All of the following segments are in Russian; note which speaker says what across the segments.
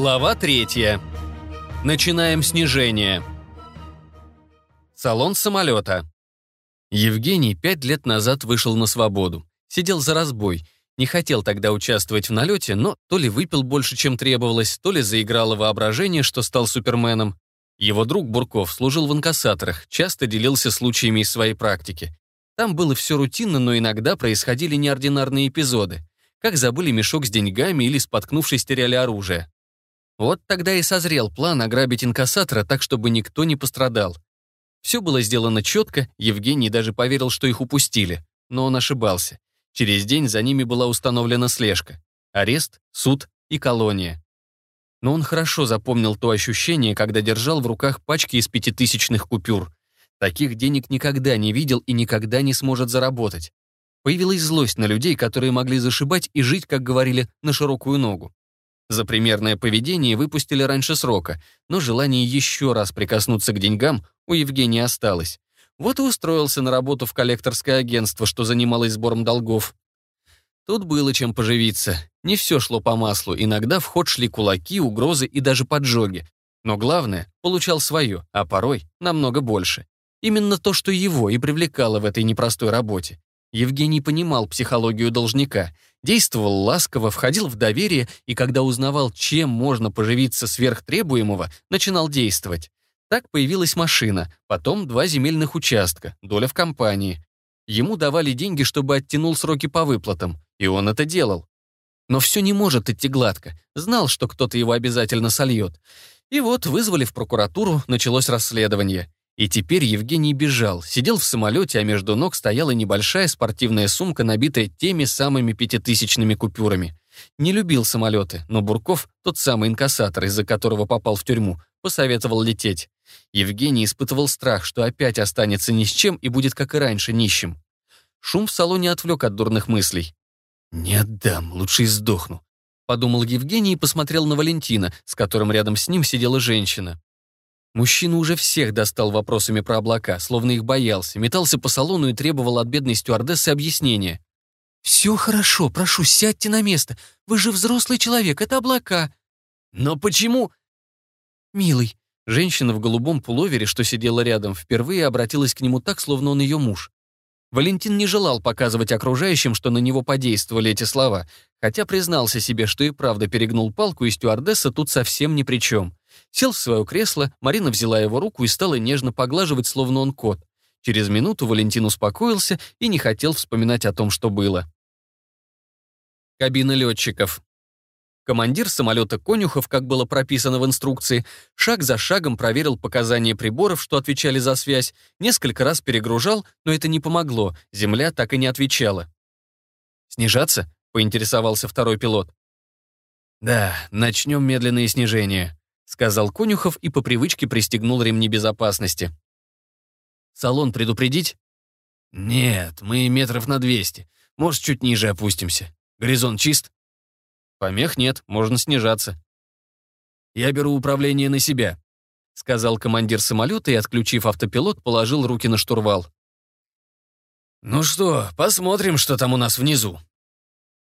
Speaker 1: Глава третья. Начинаем снижение. Салон самолета. Евгений пять лет назад вышел на свободу. Сидел за разбой. Не хотел тогда участвовать в налете, но то ли выпил больше, чем требовалось, то ли заиграло воображение, что стал суперменом. Его друг Бурков служил в инкассаторах, часто делился случаями из своей практики. Там было все рутинно, но иногда происходили неординарные эпизоды. Как забыли мешок с деньгами или споткнувшись теряли оружие. Вот тогда и созрел план ограбить инкассатора так, чтобы никто не пострадал. Все было сделано четко, Евгений даже поверил, что их упустили. Но он ошибался. Через день за ними была установлена слежка. Арест, суд и колония. Но он хорошо запомнил то ощущение, когда держал в руках пачки из пятитысячных купюр. Таких денег никогда не видел и никогда не сможет заработать. Появилась злость на людей, которые могли зашибать и жить, как говорили, на широкую ногу. За примерное поведение выпустили раньше срока, но желание еще раз прикоснуться к деньгам у Евгения осталось. Вот и устроился на работу в коллекторское агентство, что занималось сбором долгов. Тут было чем поживиться. Не все шло по маслу, иногда в ход шли кулаки, угрозы и даже поджоги. Но главное, получал свое, а порой намного больше. Именно то, что его и привлекало в этой непростой работе. Евгений понимал психологию должника, действовал ласково, входил в доверие и, когда узнавал, чем можно поживиться сверх требуемого, начинал действовать. Так появилась машина, потом два земельных участка, доля в компании. Ему давали деньги, чтобы оттянул сроки по выплатам, и он это делал. Но все не может идти гладко. Знал, что кто-то его обязательно сольет. И вот вызвали в прокуратуру, началось расследование. И теперь Евгений бежал, сидел в самолете, а между ног стояла небольшая спортивная сумка, набитая теми самыми пятитысячными купюрами. Не любил самолеты, но Бурков, тот самый инкассатор, из-за которого попал в тюрьму, посоветовал лететь. Евгений испытывал страх, что опять останется ни с чем и будет, как и раньше, нищим. Шум в салоне отвлек от дурных мыслей. «Не отдам, лучше сдохну», — подумал Евгений и посмотрел на Валентина, с которым рядом с ним сидела женщина. Мужчина уже всех достал вопросами про облака, словно их боялся, метался по салону и требовал от бедной стюардессы объяснения. «Все хорошо, прошу, сядьте на место. Вы же взрослый человек, это облака». «Но почему...» «Милый». Женщина в голубом пуловере, что сидела рядом, впервые обратилась к нему так, словно он ее муж. Валентин не желал показывать окружающим, что на него подействовали эти слова, хотя признался себе, что и правда перегнул палку, и стюардесса тут совсем ни при чем. Сел в свое кресло, Марина взяла его руку и стала нежно поглаживать, словно он кот. Через минуту Валентин успокоился и не хотел вспоминать о том, что было. Кабина летчиков. Командир самолета Конюхов, как было прописано в инструкции, шаг за шагом проверил показания приборов, что отвечали за связь, несколько раз перегружал, но это не помогло, земля так и не отвечала. «Снижаться?» — поинтересовался второй пилот. «Да, начнем медленное снижение», — сказал Конюхов и по привычке пристегнул ремни безопасности. «Салон предупредить?» «Нет, мы метров на 200. Может, чуть ниже опустимся. Горизонт чист?» «Помех нет, можно снижаться». «Я беру управление на себя», — сказал командир самолета и, отключив автопилот, положил руки на штурвал. «Ну что, посмотрим, что там у нас внизу».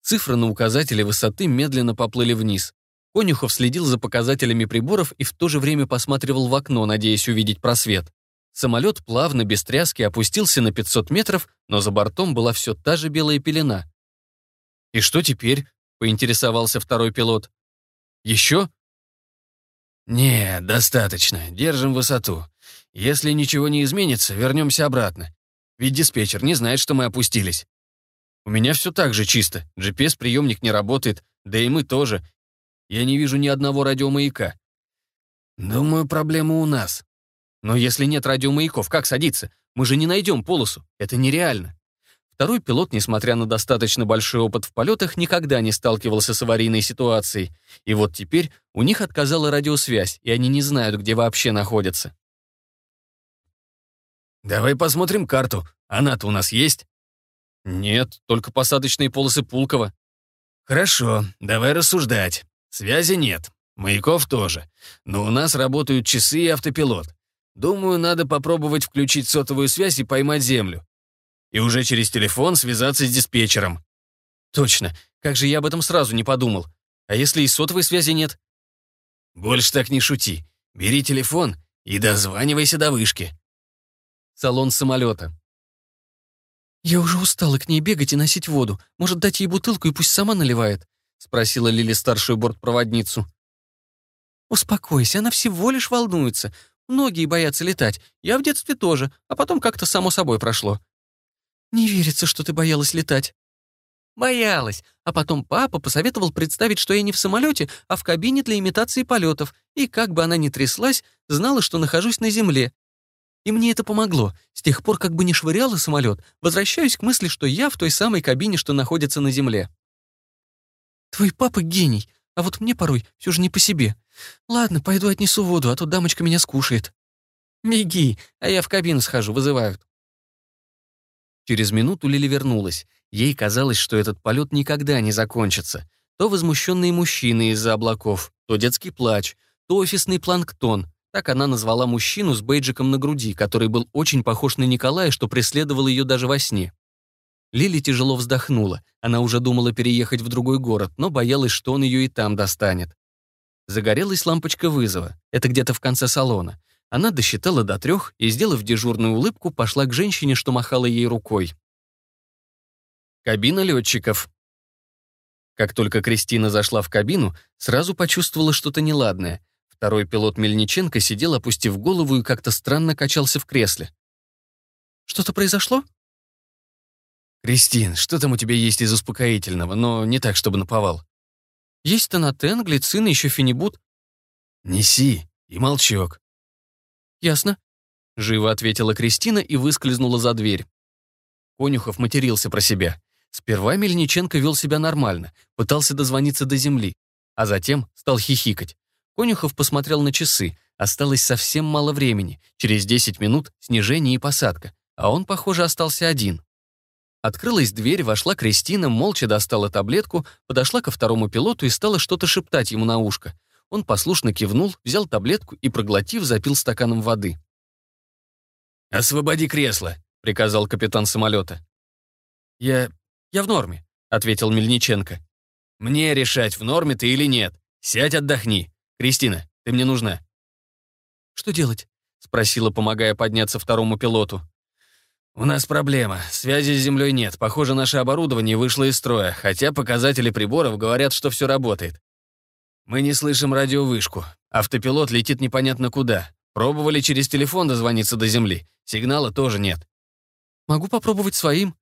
Speaker 1: Цифры на указателе высоты медленно поплыли вниз. Конюхов следил за показателями приборов и в то же время посматривал в окно, надеясь увидеть просвет. Самолет плавно, без тряски, опустился на 500 метров, но за бортом была все та же белая пелена. «И что теперь?» — поинтересовался второй пилот. «Еще?» «Нет, достаточно. Держим высоту. Если ничего не изменится, вернемся обратно. Ведь диспетчер не знает, что мы опустились. У меня все так же чисто. GPS-приемник не работает, да и мы тоже. Я не вижу ни одного радиомаяка. Думаю, проблема у нас. Но если нет радиомаяков, как садиться? Мы же не найдем полосу. Это нереально. Второй пилот, несмотря на достаточно большой опыт в полетах, никогда не сталкивался с аварийной ситуацией. И вот теперь у них отказала радиосвязь, и они не знают, где вообще находятся. «Давай посмотрим карту. Она-то у нас есть?» «Нет, только посадочные полосы Пулково». «Хорошо, давай рассуждать. Связи нет, маяков тоже. Но у нас работают часы и автопилот. Думаю, надо попробовать включить сотовую связь и поймать землю и уже через телефон связаться с диспетчером. Точно, как же я об этом сразу не подумал. А если и сотовой связи нет?
Speaker 2: «Больше так не шути. Бери телефон и дозванивайся до вышки».
Speaker 1: Салон самолета. «Я уже устала к ней бегать и носить воду. Может, дать ей бутылку и пусть сама наливает?» — спросила Лили старшую бортпроводницу. «Успокойся, она всего лишь волнуется. Многие боятся летать. Я в детстве тоже, а потом как-то само собой прошло». «Не верится, что ты боялась летать». «Боялась. А потом папа посоветовал представить, что я не в самолете, а в кабине для имитации полетов, и как бы она ни тряслась, знала, что нахожусь на земле. И мне это помогло. С тех пор, как бы ни швыряла самолет, возвращаюсь к мысли, что я в той самой кабине, что находится на земле. Твой папа гений, а вот мне порой все же не по себе. Ладно, пойду отнесу воду, а то дамочка меня скушает. Беги, а я в кабину схожу, вызывают. Через минуту Лили вернулась. Ей казалось, что этот полет никогда не закончится. То возмущенные мужчины из-за облаков, то детский плач, то офисный планктон, так она назвала мужчину с бейджиком на груди, который был очень похож на Николая, что преследовал ее даже во сне. Лили тяжело вздохнула. Она уже думала переехать в другой город, но боялась, что он ее и там достанет. Загорелась лампочка вызова. Это где-то в конце салона. Она досчитала до трех и, сделав дежурную улыбку, пошла к женщине, что махала ей рукой. Кабина летчиков. Как только Кристина зашла в кабину, сразу почувствовала что-то неладное — Второй пилот Мельниченко сидел, опустив голову, и как-то странно качался в кресле. «Что-то произошло?»
Speaker 2: «Кристин, что там у тебя есть из успокоительного, но не так, чтобы наповал?»
Speaker 1: «Есть тонатен, глицин и еще фенибут».
Speaker 2: «Неси, и молчок».
Speaker 1: «Ясно», — живо ответила Кристина и выскользнула за дверь. Конюхов матерился про себя. Сперва Мельниченко вел себя нормально, пытался дозвониться до земли, а затем стал хихикать. Конюхов посмотрел на часы. Осталось совсем мало времени. Через 10 минут снижение и посадка. А он, похоже, остался один. Открылась дверь, вошла Кристина, молча достала таблетку, подошла ко второму пилоту и стала что-то шептать ему на ушко. Он послушно кивнул, взял таблетку и, проглотив, запил стаканом воды.
Speaker 2: «Освободи кресло», — приказал капитан самолета.
Speaker 1: «Я... я в норме», — ответил Мельниченко.
Speaker 2: «Мне решать, в норме ты или нет. Сядь, отдохни. «Кристина, ты мне нужна».
Speaker 1: «Что делать?» — спросила, помогая подняться второму пилоту.
Speaker 2: «У нас проблема. Связи с Землей нет. Похоже, наше оборудование вышло из строя, хотя показатели приборов говорят, что все работает. Мы не слышим радиовышку. Автопилот летит непонятно куда. Пробовали через телефон дозвониться до Земли. Сигнала тоже нет».
Speaker 1: «Могу попробовать своим».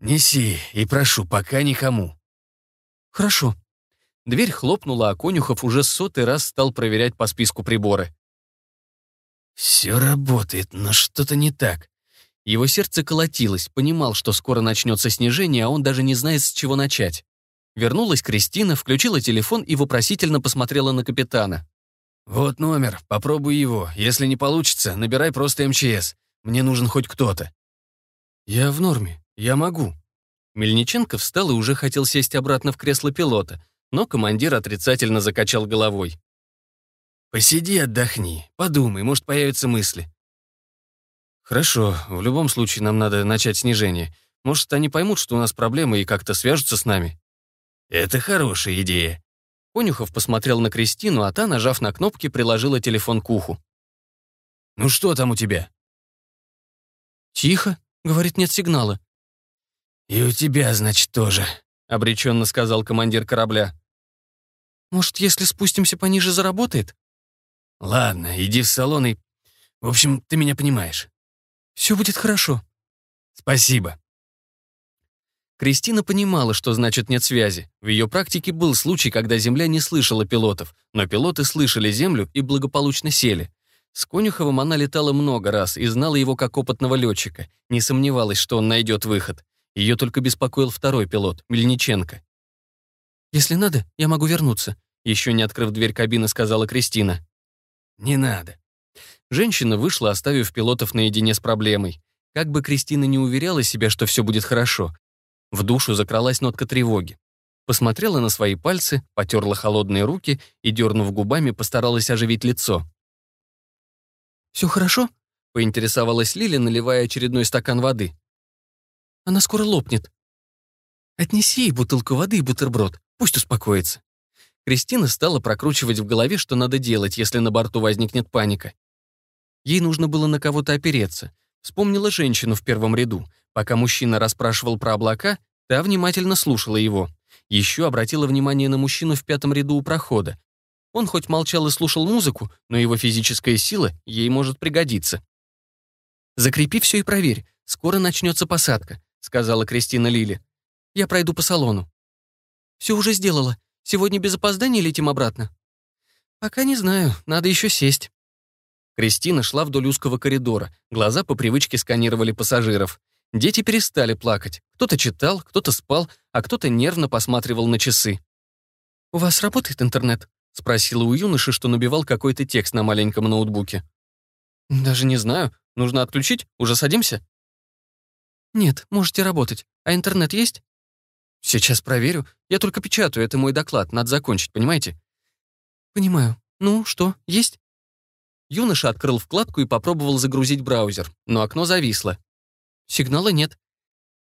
Speaker 2: «Неси, и прошу, пока никому».
Speaker 1: «Хорошо», Дверь хлопнула, а Конюхов уже сотый раз стал проверять по списку приборы.
Speaker 2: «Все работает, но что-то не так».
Speaker 1: Его сердце колотилось, понимал, что скоро начнется снижение, а он даже не знает, с чего начать. Вернулась Кристина, включила телефон и вопросительно посмотрела на капитана.
Speaker 2: «Вот номер, попробуй его. Если не получится, набирай просто МЧС. Мне нужен хоть кто-то».
Speaker 1: «Я в норме, я могу». Мельниченко встал и уже хотел сесть обратно в кресло пилота, но командир отрицательно закачал головой.
Speaker 2: «Посиди, отдохни, подумай, может, появятся мысли».
Speaker 1: «Хорошо, в любом случае нам надо начать снижение. Может, они поймут, что у нас проблемы и как-то свяжутся с нами».
Speaker 2: «Это хорошая идея».
Speaker 1: Конюхов посмотрел на Кристину, а та, нажав на кнопки, приложила телефон к уху.
Speaker 2: «Ну что там у тебя?»
Speaker 1: «Тихо», — говорит, нет сигнала.
Speaker 2: «И у тебя, значит, тоже», — обреченно сказал командир корабля.
Speaker 1: Может, если спустимся пониже, заработает?
Speaker 2: Ладно, иди в салон и... В общем, ты меня понимаешь.
Speaker 1: Все будет хорошо.
Speaker 2: Спасибо.
Speaker 1: Кристина понимала, что значит нет связи. В ее практике был случай, когда Земля не слышала пилотов, но пилоты слышали Землю и благополучно сели. С Конюховым она летала много раз и знала его как опытного летчика, не сомневалась, что он найдет выход. Ее только беспокоил второй пилот, Мельниченко. «Если надо, я могу вернуться», — еще не открыв дверь кабины, сказала Кристина.
Speaker 2: «Не надо».
Speaker 1: Женщина вышла, оставив пилотов наедине с проблемой. Как бы Кристина не уверяла себя, что все будет хорошо, в душу закралась нотка тревоги. Посмотрела на свои пальцы, потерла холодные руки и, дернув губами, постаралась оживить лицо. «Все хорошо?» — поинтересовалась Лили, наливая очередной стакан воды. «Она скоро лопнет». «Отнеси ей бутылку воды и бутерброд. Пусть успокоится. Кристина стала прокручивать в голове, что надо делать, если на борту возникнет паника. Ей нужно было на кого-то опереться. Вспомнила женщину в первом ряду. Пока мужчина расспрашивал про облака, та внимательно слушала его. Еще обратила внимание на мужчину в пятом ряду у прохода. Он хоть молчал и слушал музыку, но его физическая сила ей может пригодиться. «Закрепи все и проверь. Скоро начнется посадка», — сказала Кристина Лили. «Я пройду по салону». «Все уже сделала. Сегодня без опоздания летим обратно?» «Пока не знаю. Надо еще сесть». Кристина шла вдоль узкого коридора. Глаза по привычке сканировали пассажиров. Дети перестали плакать. Кто-то читал, кто-то спал, а кто-то нервно посматривал на часы. «У вас работает интернет?» — спросила у юноши, что набивал какой-то текст на маленьком ноутбуке. «Даже не знаю. Нужно отключить? Уже садимся?» «Нет, можете работать. А интернет есть?» «Сейчас проверю. Я только печатаю, это мой доклад, надо закончить, понимаете?» «Понимаю. Ну, что, есть?» Юноша открыл вкладку и попробовал загрузить браузер, но окно зависло. Сигнала нет.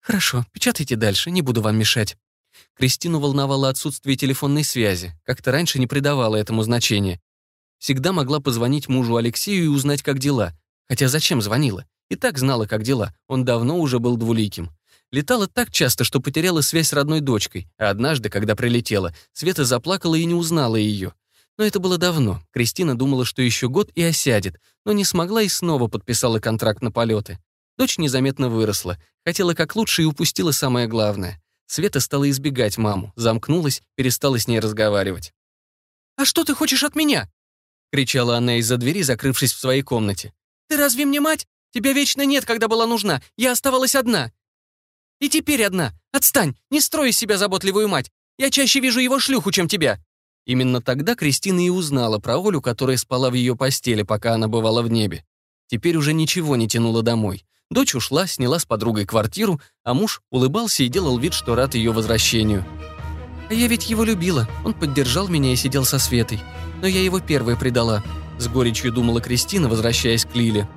Speaker 1: Хорошо, печатайте дальше, не буду вам мешать. Кристину волновало отсутствие телефонной связи. Как-то раньше не придавала этому значения. Всегда могла позвонить мужу Алексею и узнать, как дела. Хотя зачем звонила? И так знала, как дела. Он давно уже был двуликим. Летала так часто, что потеряла связь с родной дочкой, а однажды, когда прилетела, Света заплакала и не узнала ее. Но это было давно. Кристина думала, что еще год и осядет, но не смогла и снова подписала контракт на полеты. Дочь незаметно выросла, хотела как лучше и упустила самое главное. Света стала избегать маму, замкнулась, перестала с ней разговаривать. «А что ты хочешь от меня?» — кричала она из-за двери, закрывшись в своей комнате. «Ты разве мне мать? Тебя вечно нет, когда была нужна. Я оставалась одна. И теперь одна. Отстань, не строй из себя заботливую мать. Я чаще вижу его шлюху, чем тебя». Именно тогда Кристина и узнала про Олю, которая спала в ее постели, пока она бывала в небе. Теперь уже ничего не тянуло домой. Дочь ушла, сняла с подругой квартиру, а муж улыбался и делал вид, что рад ее возвращению. «А я ведь его любила. Он поддержал меня и сидел со Светой. Но я его первой предала», — с горечью думала Кристина, возвращаясь к Лиле.